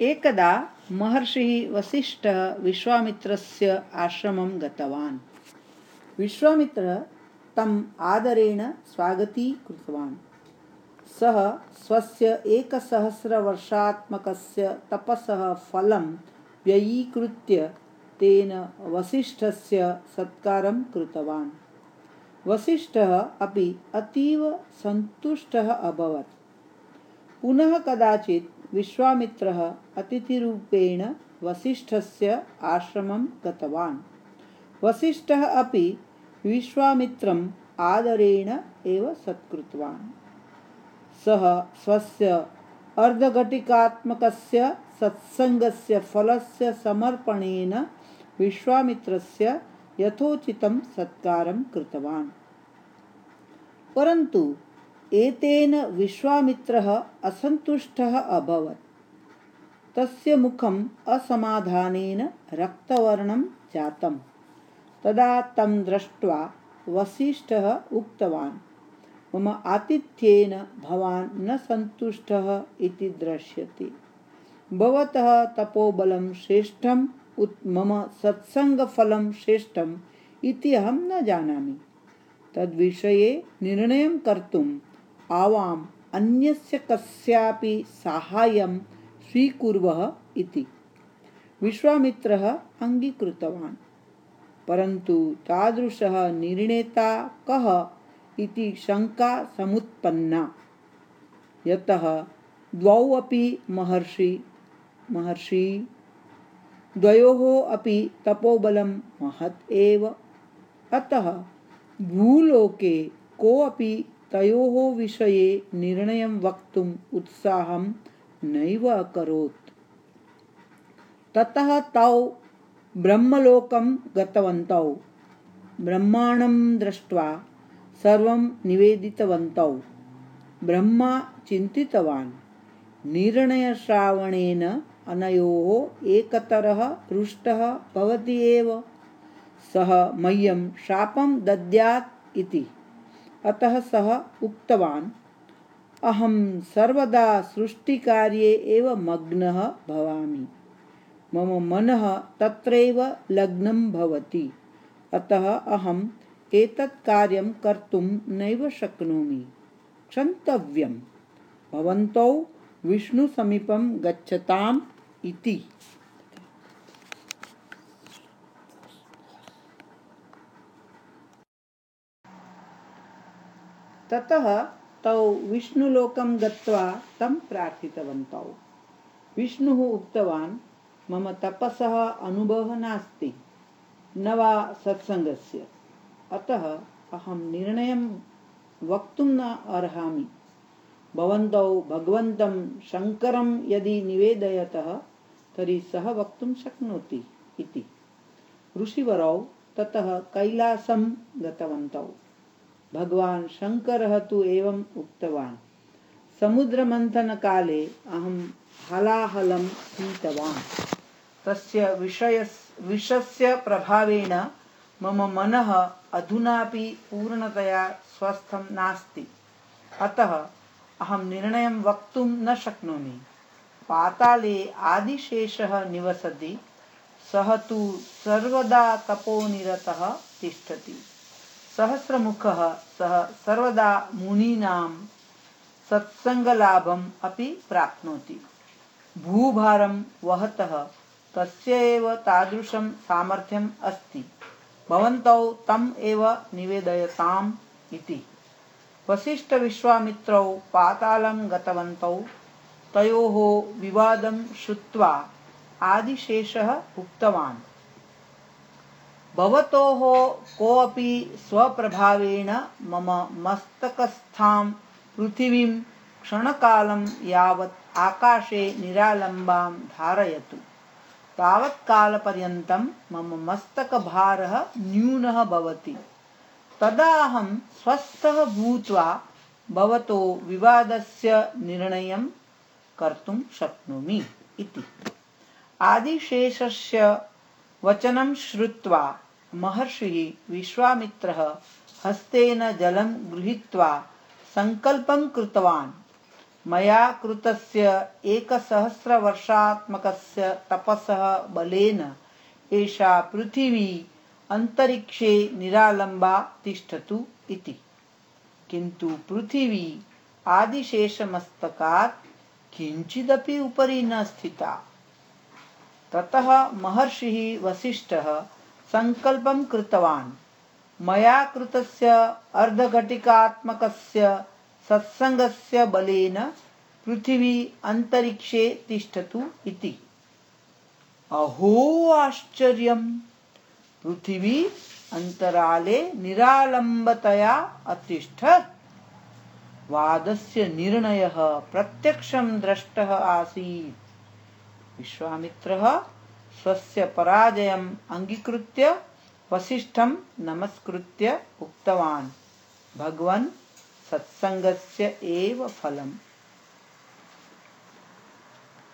एकदा महर्षिः वसिष्ठः विश्वामित्रस्य आश्रमं गतवान्। विश्वामित्रः तम् आदरेण स्वागतीकृतवान्। सः स्वस्य एकसहस्रवर्षात्मकस्य तपसः फलं व्ययीकृत्य तेन वसिष्ठस्य सत्कारं कृतवान्। वसिष्ठः अपि अतीव सन्तुष्टः अभवत्। पुनः कदाचित् विश्वामित्रः अतिथिरूपेण वसिष्ठस्य आश्रमं गतवान्। वसिष्ठः अपि विश्वामित्रम् आदरेण एव सत्कृतवान्। सः स्वस्य अर्धघटिकात्मकस्य सत्सङ्गस्य फलस्य समर्पणेन विश्वामित्रस्य यथोचितं सत्कारं कृतवान्। परन्तु एतेन विश्वामित्रः असन्तुष्टः अभवत्। तस्य मुखम् असमाधानेन रक्तवर्णं जातम्। तदा तं दृष्ट्वा वसिष्ठः उक्तवान्, मम आतिथ्येन भवान् न सन्तुष्टः इति दृश्यते। भवतः तपोबलं श्रेष्ठम्, उत मम सत्सङ्गफलं श्रेष्ठम् इति अहं न जानामि। तद्विषये निर्णयं कर्तुम् आवाम् अन्यस्य कस्यापि साहाय्यं स्वीकुर्वः इति। विश्वामित्रः अङ्गीकृतवान्। परन्तु तादृशः निर्णेता कः इति शङ्का समुत्पन्ना। यतः द्वौ अपि महर्षि महर्षि, द्वयोः अपि तपोबलं महत् एव। अतः भूलोके कोऽपि तयोः विषये निर्णयं वक्तुम् उत्साहं नैव अकरोत् ततः तौ ब्रह्मलोकं गतवन्तौ। ब्रह्माणं दृष्ट्वा सर्वं निवेदितवन्तौ। ब्रह्मा चिन्तितवान्। निर्णयश्रावणेन अनयोः एकतरः रुष्टः भवति एव। सः मह्यं शापं दद्यात् इति। अतः सः उक्तवान्, अहं सर्वदा सृष्टिकार्ये एव मग्नः भवामि। मम मनः तत्रैव लग्नं भवति। अतः अहं एतत् कार्यं कर्तुं नैव शक्नोमि। क्षन्तव्यं भवन्तौ विष्णुसमीपं गच्छताम् इति। ततः तौ विष्णुलोकं गत्वा तं प्रार्थितवन्तौ। विष्णुः उक्तवान् मम तपसः अनुभवः नास्ति न वा सत्सङ्गस्य। अतः अहं निर्णयं वक्तुं न अर्हामि। भवन्तौ भगवन्तं शङ्करं यदि निवेदयतः तर्हि सः वक्तुं शक्नोति इति। ऋषिवरौ ततः कैलासं गतवन्तौ भगवान् शङ्करः तु एवम् उक्तवान्। समुद्रमन्थनकाले अहं हलाहलं पीतवान्। तस्य विषयस् विषस्य प्रभावेण मम मनः अधुनापि पूर्णतया स्वस्थं नास्ति। अतः अहं निर्णयं वक्तुं न शक्नोमि। पाताले आदिशेषः निवसति। सः तु सर्वदा तपोनिरतः तिष्ठति। सहस्रमुखः, सः सर्वदा मुनीनां सत्सङ्गलाभम् अपि प्राप्नोति। भूभारं वहतः, तस्य एव तादृशं सामर्थ्यम् अस्ति। भवन्तौ तम् एव निवेदयताम् इति। वसिष्ठविश्वामित्रौ पातालं गतवन्तौ, तयोः विवादं श्रुत्वा आदिशेषः उक्तवान्। भवतोः कोऽपि स्वप्रभावेण मम मस्तकस्थां पृथिवीं क्षणकालं यावत् आकाशे निरालम्बां धारयतु। तावत्कालपर्यन्तं मम मस्तकभारः न्यूनः भवति। तदा अहं स्वस्थः भूत्वा भवतो विवादस्य निर्णयं कर्तुं शक्नोमि इति। आदिशेषस्य वचनं श्रुत्वा महर्षिः विश्वामित्रः हस्तेन जलं गृहीत्वा सङ्कल्पं कृतवान्। मया कृतस्य एकसहस्रवर्षात्मकस्य तपसः बलेन एषा पृथिवी अन्तरिक्षे निरालम्बा तिष्ठतु इति। किन्तु पृथिवी आदिशेषमस्तकात् किञ्चिदपि उपरि न स्थिता। ततः महर्षिः वसिष्ठः सङ्कल्पं कृतवान्। मया कृतस्य अर्धघटिकात्मकस्य सत्सङ्गस्य बलेन पृथिवी अन्तरिक्षे तिष्ठतु इति। अहो, आश्चर्यम्! पृथिवी अन्तराले निरालम्बतया अतिष्ठत्। वादस्य निर्णयः प्रत्यक्षं द्रष्टः आसीत्। विश्वामित्रः स्वस्य पराजयम् अङ्गीकृत्य वसिष्ठं नमस्कृत्य उक्तवान्। भगवन् सत्सङ्गस्य एव फलम्।